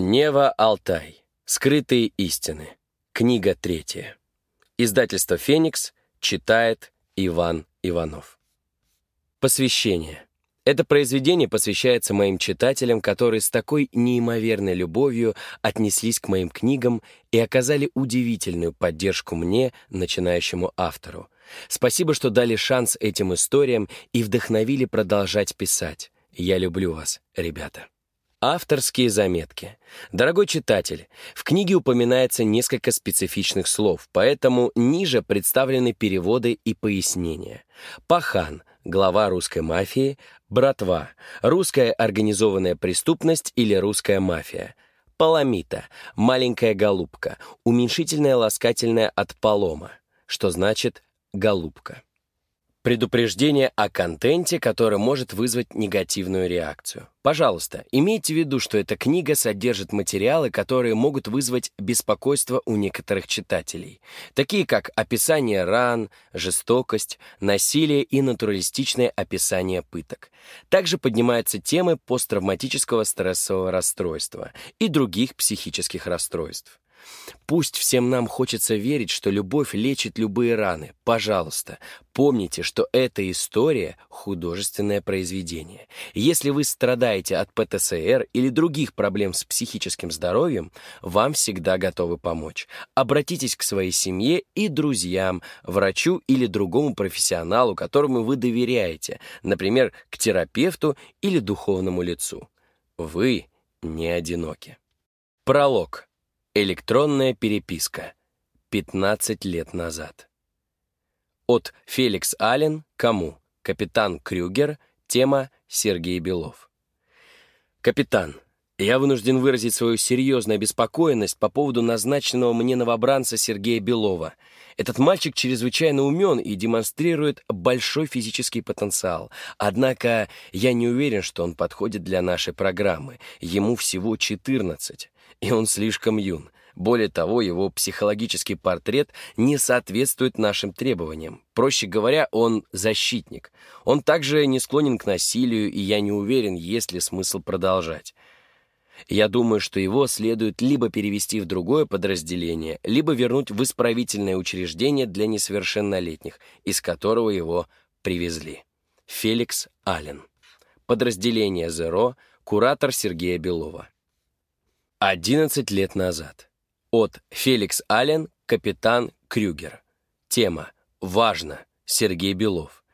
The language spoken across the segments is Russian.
Нева Алтай. Скрытые истины. Книга третья. Издательство «Феникс» читает Иван Иванов. Посвящение. Это произведение посвящается моим читателям, которые с такой неимоверной любовью отнеслись к моим книгам и оказали удивительную поддержку мне, начинающему автору. Спасибо, что дали шанс этим историям и вдохновили продолжать писать. Я люблю вас, ребята. Авторские заметки. Дорогой читатель, в книге упоминается несколько специфичных слов, поэтому ниже представлены переводы и пояснения. Пахан, глава русской мафии, братва, русская организованная преступность или русская мафия. Паламита, маленькая голубка, уменьшительное ласкательное от полома, что значит голубка. Предупреждение о контенте, который может вызвать негативную реакцию. Пожалуйста, имейте в виду, что эта книга содержит материалы, которые могут вызвать беспокойство у некоторых читателей, такие как описание ран, жестокость, насилие и натуралистичное описание пыток. Также поднимаются темы посттравматического стрессового расстройства и других психических расстройств. Пусть всем нам хочется верить, что любовь лечит любые раны. Пожалуйста, помните, что эта история — художественное произведение. Если вы страдаете от ПТСР или других проблем с психическим здоровьем, вам всегда готовы помочь. Обратитесь к своей семье и друзьям, врачу или другому профессионалу, которому вы доверяете, например, к терапевту или духовному лицу. Вы не одиноки. Пролог. Электронная переписка. 15 лет назад. От Феликс Аллен кому? Капитан Крюгер. Тема Сергей Белов. Капитан, я вынужден выразить свою серьезную обеспокоенность по поводу назначенного мне новобранца Сергея Белова. Этот мальчик чрезвычайно умен и демонстрирует большой физический потенциал. Однако я не уверен, что он подходит для нашей программы. Ему всего 14 и он слишком юн. Более того, его психологический портрет не соответствует нашим требованиям. Проще говоря, он защитник. Он также не склонен к насилию, и я не уверен, есть ли смысл продолжать. Я думаю, что его следует либо перевести в другое подразделение, либо вернуть в исправительное учреждение для несовершеннолетних, из которого его привезли. Феликс Аллен. Подразделение «Зеро», куратор Сергея Белова. 11 лет назад. От Феликс Аллен, капитан Крюгер. Тема «Важно». Сергей Белов.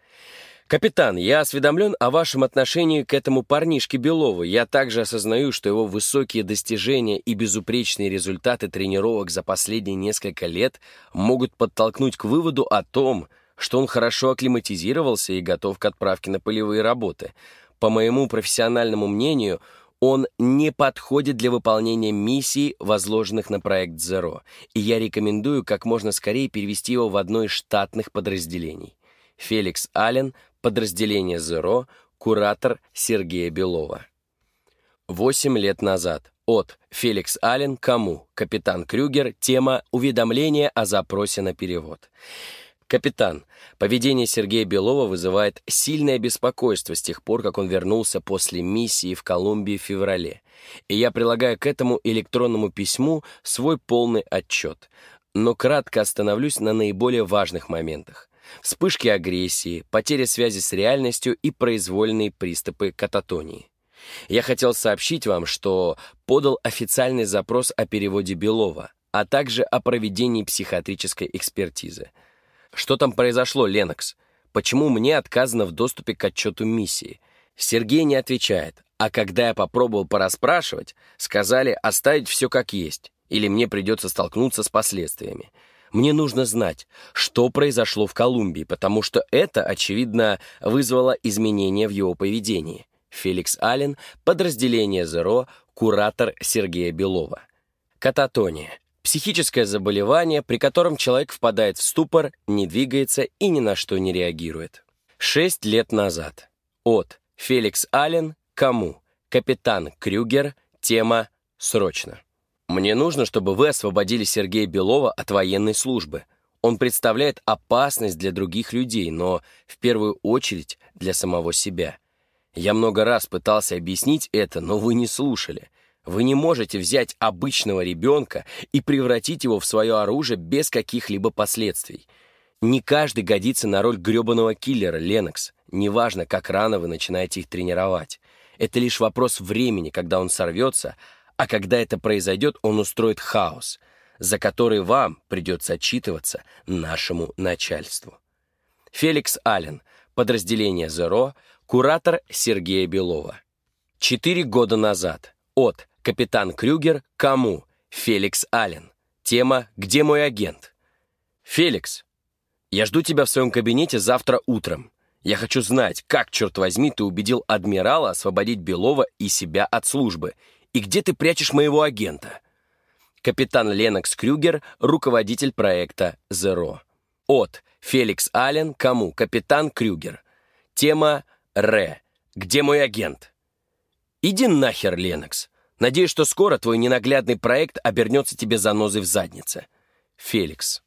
«Капитан, я осведомлен о вашем отношении к этому парнишке Белову. Я также осознаю, что его высокие достижения и безупречные результаты тренировок за последние несколько лет могут подтолкнуть к выводу о том, что он хорошо акклиматизировался и готов к отправке на полевые работы. По моему профессиональному мнению, он не подходит для выполнения миссий, возложенных на проект Zero, и я рекомендую как можно скорее перевести его в одно из штатных подразделений. Феликс Аллен, подразделение Zero, куратор Сергея Белова. Восемь лет назад. От Феликс Аллен кому? Капитан Крюгер. Тема «Уведомление о запросе на перевод». «Капитан, поведение Сергея Белова вызывает сильное беспокойство с тех пор, как он вернулся после миссии в Колумбии в феврале, и я прилагаю к этому электронному письму свой полный отчет, но кратко остановлюсь на наиболее важных моментах. Вспышки агрессии, потеря связи с реальностью и произвольные приступы кататонии. Я хотел сообщить вам, что подал официальный запрос о переводе Белова, а также о проведении психиатрической экспертизы — что там произошло, Ленокс? Почему мне отказано в доступе к отчету миссии? Сергей не отвечает, а когда я попробовал пораспрашивать, сказали оставить все как есть, или мне придется столкнуться с последствиями. Мне нужно знать, что произошло в Колумбии, потому что это, очевидно, вызвало изменения в его поведении. Феликс Аллен, подразделение «Зеро», куратор Сергея Белова. Кататония Психическое заболевание, при котором человек впадает в ступор, не двигается и ни на что не реагирует. Шесть лет назад. От Феликс Аллен кому? Капитан Крюгер. Тема «Срочно». Мне нужно, чтобы вы освободили Сергея Белова от военной службы. Он представляет опасность для других людей, но в первую очередь для самого себя. Я много раз пытался объяснить это, но вы не слушали. Вы не можете взять обычного ребенка и превратить его в свое оружие без каких-либо последствий. Не каждый годится на роль гребаного киллера, Ленокс. Неважно, как рано вы начинаете их тренировать. Это лишь вопрос времени, когда он сорвется, а когда это произойдет, он устроит хаос, за который вам придется отчитываться нашему начальству. Феликс Аллен, подразделение «Зеро», куратор Сергея Белова. Четыре года назад. От Капитан Крюгер кому? Феликс Аллен. Тема «Где мой агент?» «Феликс, я жду тебя в своем кабинете завтра утром. Я хочу знать, как, черт возьми, ты убедил адмирала освободить Белова и себя от службы, и где ты прячешь моего агента?» Капитан Ленокс Крюгер, руководитель проекта «Зеро». От Феликс Аллен кому? Капитан Крюгер. Тема «Ре». Где мой агент? Иди нахер, Ленокс. Надеюсь, что скоро твой ненаглядный проект обернется тебе занозой в заднице. Феликс.